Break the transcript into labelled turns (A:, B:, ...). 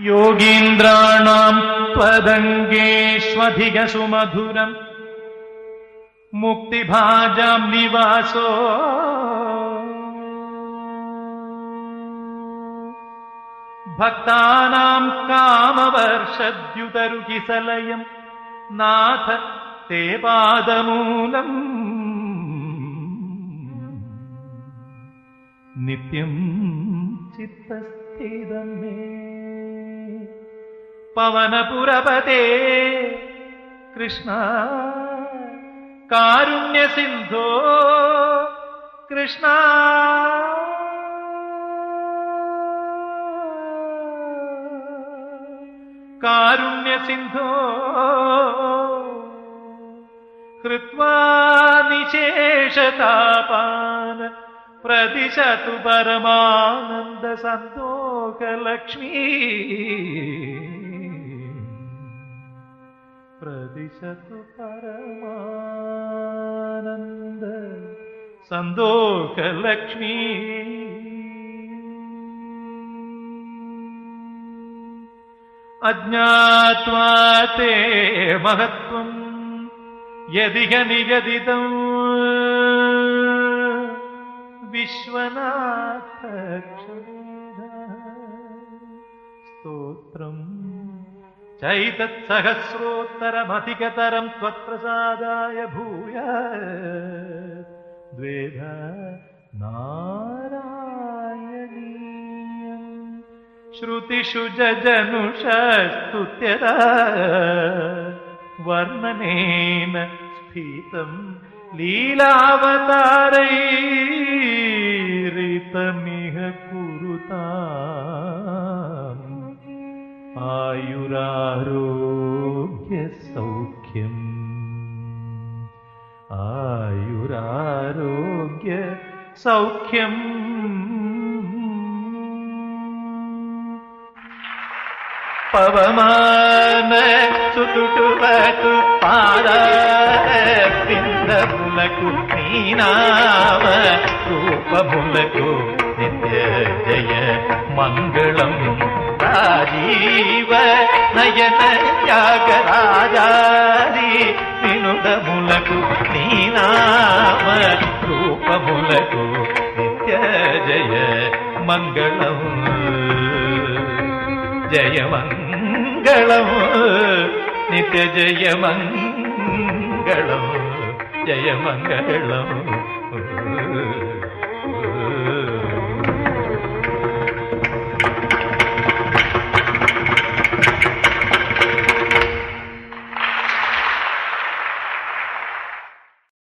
A: योगीन्द्राणां त्वदङ्गेष्वधिगसुमधुरम् मुक्तिभाजाम् निवासो। भक्तानाम् कामवर्षद्युतरुकिसलयम् नाथ ते पादमूलम्। नित्यम् चित्तस्थिद मे। പവനപുരപതേ. കൃഷ്ണ കാരുണ്യസിന്ധോ കൃഷ്ണ. കാരുണ്യസിന്ധോ കൃത്വാ നിശേഷതാപാന പ്രതിശതു പരമാനന്ദ സന്തോഷലക്ഷ്മീ. പ്രതിശതു പരമാനന്ദ സന്തോഷലക്ഷ്മി. അജ്ഞാത്വാ തേ മഹത്വം യതിക നിഗതിതം വിശ്വനാഥ चैतत्सहस्रोत्तरमधिकतरं त्वत्प्रसादाय भूय। द्वेधा नारायणीयम्। श्रुतिषु जनुष वर्णनेन स्फीतं लीलावतारैरितमिह कुरुता ആയുരാരോഗ്യ സൗഖ്യം ആയുരാരോഗ്യ സൗഖ്യം പവമാന ചുട്ടുവകു പാദമുലകു നീനാമ രൂപമുലകു നിത്യ ജയ മംഗളം. రాజీవ నయన త్యాగరాజాది వినుడములకు నీనామ రూపములకు నిత్య జయ మంగళం. జయ మంగళం నిత్య జయ మంగళం. జయ మంగళం